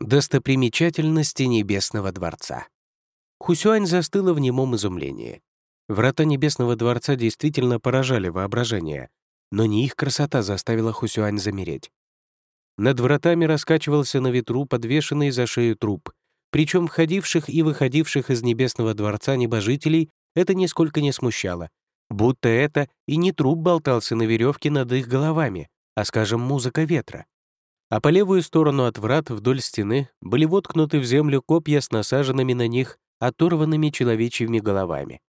Достопримечательности Небесного дворца. Хусюань застыла в немом изумлении. Врата Небесного дворца действительно поражали воображение, но не их красота заставила Хусюань замереть. Над вратами раскачивался на ветру подвешенный за шею труп, причем входивших и выходивших из Небесного дворца небожителей это нисколько не смущало, будто это и не труп болтался на веревке над их головами, а, скажем, музыка ветра а по левую сторону от врат вдоль стены были воткнуты в землю копья с насаженными на них оторванными человечьими головами.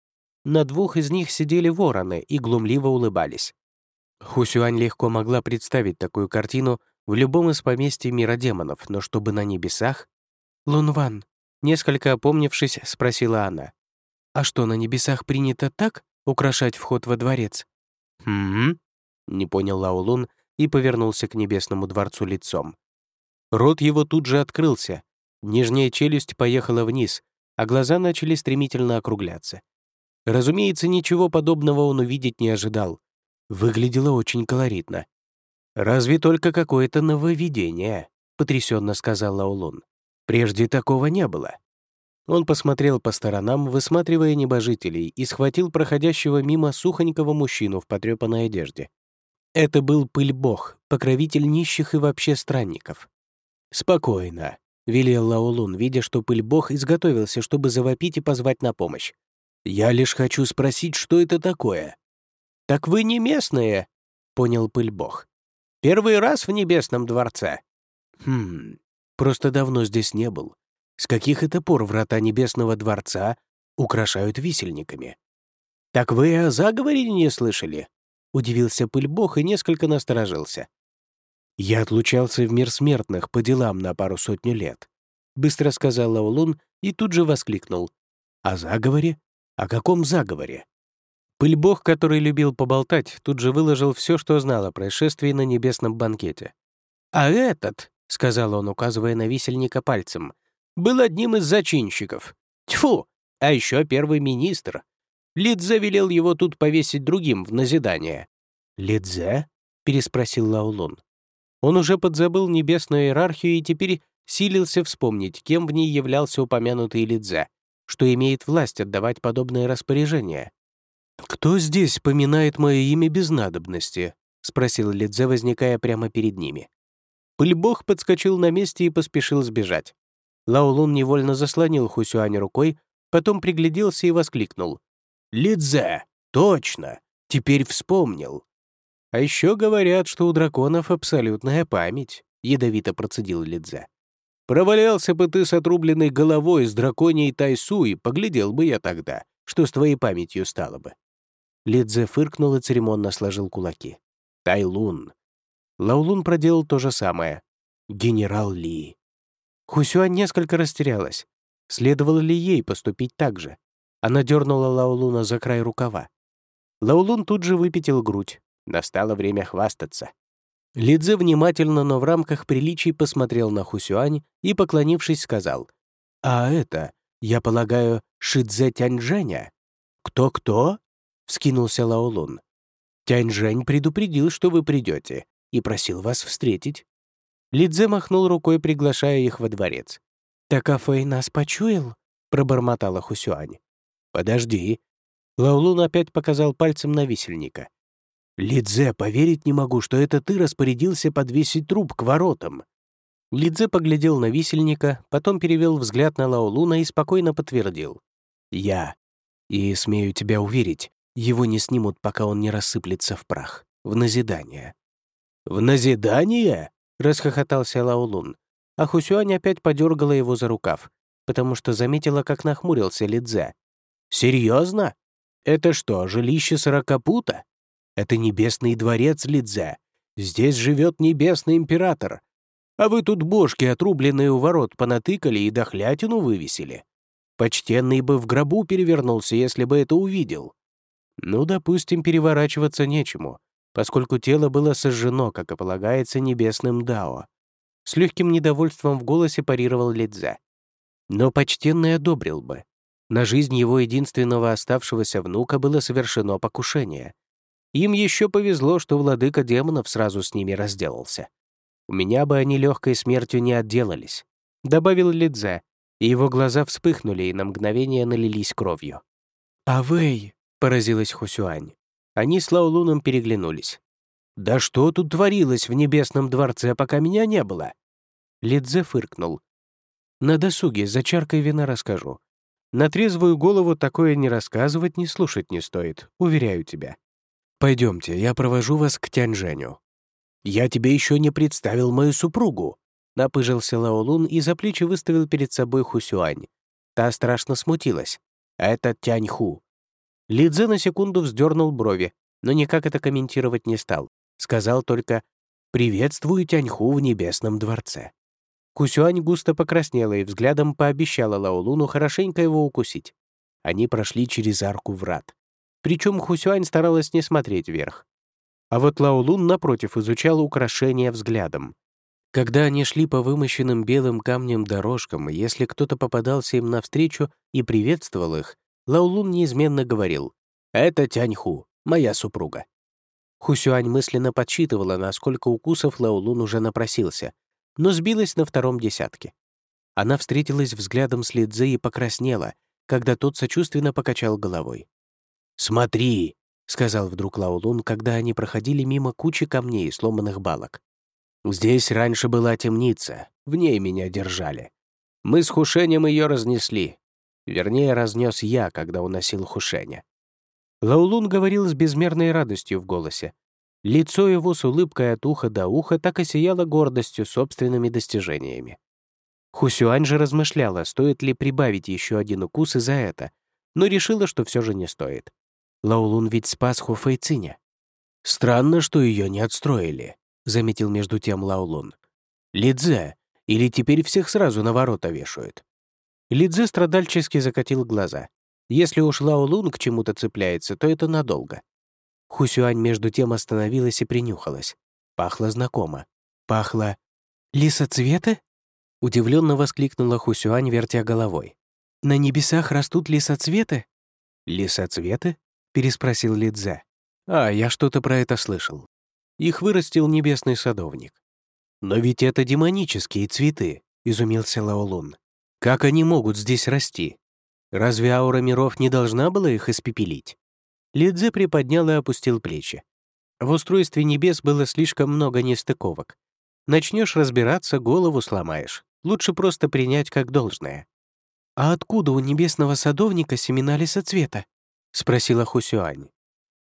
На двух из них сидели вороны и глумливо улыбались. Хусюань легко могла представить такую картину в любом из поместьй мира демонов, но чтобы на небесах... «Лунван», несколько опомнившись, спросила она. «А что, на небесах принято так украшать вход во дворец?» «Хм?» — не понял Лаолун, и повернулся к небесному дворцу лицом. Рот его тут же открылся, нижняя челюсть поехала вниз, а глаза начали стремительно округляться. Разумеется, ничего подобного он увидеть не ожидал. Выглядело очень колоритно. «Разве только какое-то нововведение», — потрясенно сказал Лаулун. «Прежде такого не было». Он посмотрел по сторонам, высматривая небожителей, и схватил проходящего мимо сухонького мужчину в потрепанной одежде. Это был пыль-бог, покровитель нищих и вообще странников. «Спокойно», — велел Лаолун, видя, что пыль-бог изготовился, чтобы завопить и позвать на помощь. «Я лишь хочу спросить, что это такое». «Так вы не местные», — понял пыль-бог. «Первый раз в небесном дворце». «Хм, просто давно здесь не был. С каких это пор врата небесного дворца украшают висельниками?» «Так вы о заговоре не слышали?» Удивился пыльбог и несколько насторожился. «Я отлучался в мир смертных по делам на пару сотню лет», — быстро сказал Лаолун и тут же воскликнул. «О заговоре? О каком заговоре?» Пыльбог, который любил поболтать, тут же выложил все, что знал о происшествии на небесном банкете. «А этот», — сказал он, указывая на висельника пальцем, «был одним из зачинщиков. Тьфу! А еще первый министр. Лидзе велел его тут повесить другим в назидание». «Лидзе?» — переспросил Лаулун. Он уже подзабыл небесную иерархию и теперь силился вспомнить, кем в ней являлся упомянутый Лидзе, что имеет власть отдавать подобные распоряжения. «Кто здесь поминает мое имя без надобности?» — спросил Лидзе, возникая прямо перед ними. Пыльбог подскочил на месте и поспешил сбежать. Лаолун невольно заслонил Хусюань рукой, потом пригляделся и воскликнул. Лидзе! Точно! Теперь вспомнил. А еще говорят, что у драконов абсолютная память, ядовито процедил Лидзе. Провалялся бы ты с отрубленной головой с драконьей Тайсуи, поглядел бы я тогда, что с твоей памятью стало бы. Лидзе фыркнул и церемонно сложил кулаки. Тайлун. Лаулун проделал то же самое. Генерал Ли. Хусюань несколько растерялась. Следовало ли ей поступить так же? Она дернула Лаулуна за край рукава. Лаулун тут же выпятил грудь. Настало время хвастаться. Лидзе внимательно, но в рамках приличий посмотрел на Хусюань и, поклонившись, сказал, «А это, я полагаю, Шидзе Тяньжэня?» «Кто-кто?» — вскинулся Лаолун. «Тяньжэнь предупредил, что вы придете, и просил вас встретить». Лидзе махнул рукой, приглашая их во дворец. «Так Афэй нас почуял?» — пробормотала Хусюань. «Подожди». Лаулун опять показал пальцем на висельника. «Лидзе, поверить не могу, что это ты распорядился подвесить труп к воротам». Лидзе поглядел на висельника, потом перевел взгляд на Лаолуна и спокойно подтвердил. «Я. И, смею тебя уверить, его не снимут, пока он не рассыплется в прах. В назидание». «В назидание?» — расхохотался Лаолун. А Хусюань опять подергала его за рукав, потому что заметила, как нахмурился Лидзе. Серьезно? Это что, жилище Сорокопута? Это небесный дворец Лидзе. Здесь живет небесный император. А вы тут бошки, отрубленные у ворот, понатыкали и дохлятину вывесили. Почтенный бы в гробу перевернулся, если бы это увидел. Ну, допустим, переворачиваться нечему, поскольку тело было сожжено, как и полагается, небесным Дао. С легким недовольством в голосе парировал Лидзе. Но почтенный одобрил бы. На жизнь его единственного оставшегося внука было совершено покушение. Им еще повезло, что владыка демонов сразу с ними разделался. У меня бы они легкой смертью не отделались. добавил Лидзе, и его глаза вспыхнули и на мгновение налились кровью. «Авэй!» — поразилась Хусюань. Они с Лаолуном переглянулись. «Да что тут творилось в небесном дворце, пока меня не было?» Лидзе фыркнул. «На досуге за чаркой вина расскажу. На трезвую голову такое не рассказывать, не слушать не стоит, уверяю тебя. Пойдемте, я провожу вас к Тяньжэню». «Я тебе еще не представил мою супругу», — напыжился Лаолун и за плечи выставил перед собой Хусюань. Та страшно смутилась. «Это Тяньху». Лидзе на секунду вздернул брови, но никак это комментировать не стал. Сказал только «Приветствую Тяньху в небесном дворце». Кусюань густо покраснела и взглядом пообещала Лаолуну хорошенько его укусить. Они прошли через арку врат. Причем Хусюань старалась не смотреть вверх. А вот Лаолун, напротив, изучал украшения взглядом. Когда они шли по вымощенным белым камнем дорожкам, если кто-то попадался им навстречу и приветствовал их, Лаолун неизменно говорил «Это Тяньху, моя супруга». Хусюань мысленно подсчитывала, насколько укусов Лаолун уже напросился, но сбилась на втором десятке. Она встретилась взглядом с Лидзе и покраснела, когда тот сочувственно покачал головой. «Смотри!» — сказал вдруг Лаолун, когда они проходили мимо кучи камней и сломанных балок. «Здесь раньше была темница, в ней меня держали. Мы с Хушенем ее разнесли. Вернее, разнес я, когда уносил Хушеня». Лаулун говорил с безмерной радостью в голосе, Лицо его с улыбкой от уха до уха так и сияло гордостью собственными достижениями. Хусюань же размышляла, стоит ли прибавить еще один укус из-за это, но решила, что все же не стоит. Лаулун ведь спас Хуфэйциня. «Странно, что ее не отстроили», — заметил между тем Лаулун. «Лидзе, или теперь всех сразу на ворота вешают?» Лидзе страдальчески закатил глаза. Если уж Лаолун к чему-то цепляется, то это надолго. Хусюань между тем остановилась и принюхалась. Пахло знакомо. Пахло... «Лисоцветы?» Удивленно воскликнула Хусюань, вертя головой. «На небесах растут лисоцветы?» «Лисоцветы?» — переспросил Лидзе. «А, я что-то про это слышал. Их вырастил небесный садовник». «Но ведь это демонические цветы», — изумился Лаолун. «Как они могут здесь расти? Разве аура миров не должна была их испепелить?» Лидзе приподнял и опустил плечи. В устройстве небес было слишком много нестыковок. Начнешь разбираться, голову сломаешь. Лучше просто принять как должное. «А откуда у небесного садовника семена лисоцвета?» — спросила Хусюань.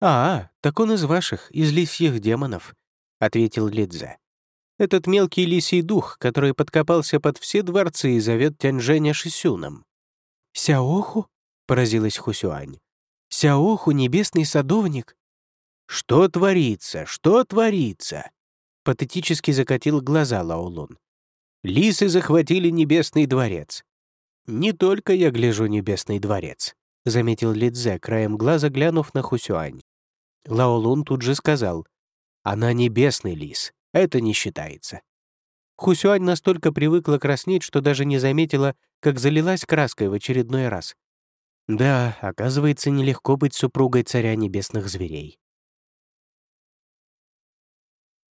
«А, так он из ваших, из лисьих демонов», — ответил Лидзе. «Этот мелкий лисий дух, который подкопался под все дворцы и зовет Тяньжэня Шисюном». «Сяоху?» — поразилась Хусюань. Сяоху — небесный садовник. «Что творится? Что творится?» Патетически закатил глаза Лаолун. «Лисы захватили небесный дворец». «Не только я гляжу небесный дворец», — заметил Лидзе, краем глаза глянув на Хусюань. Лаолун тут же сказал, «Она небесный лис, это не считается». Хусюань настолько привыкла краснеть, что даже не заметила, как залилась краской в очередной раз. Да, оказывается, нелегко быть супругой царя небесных зверей.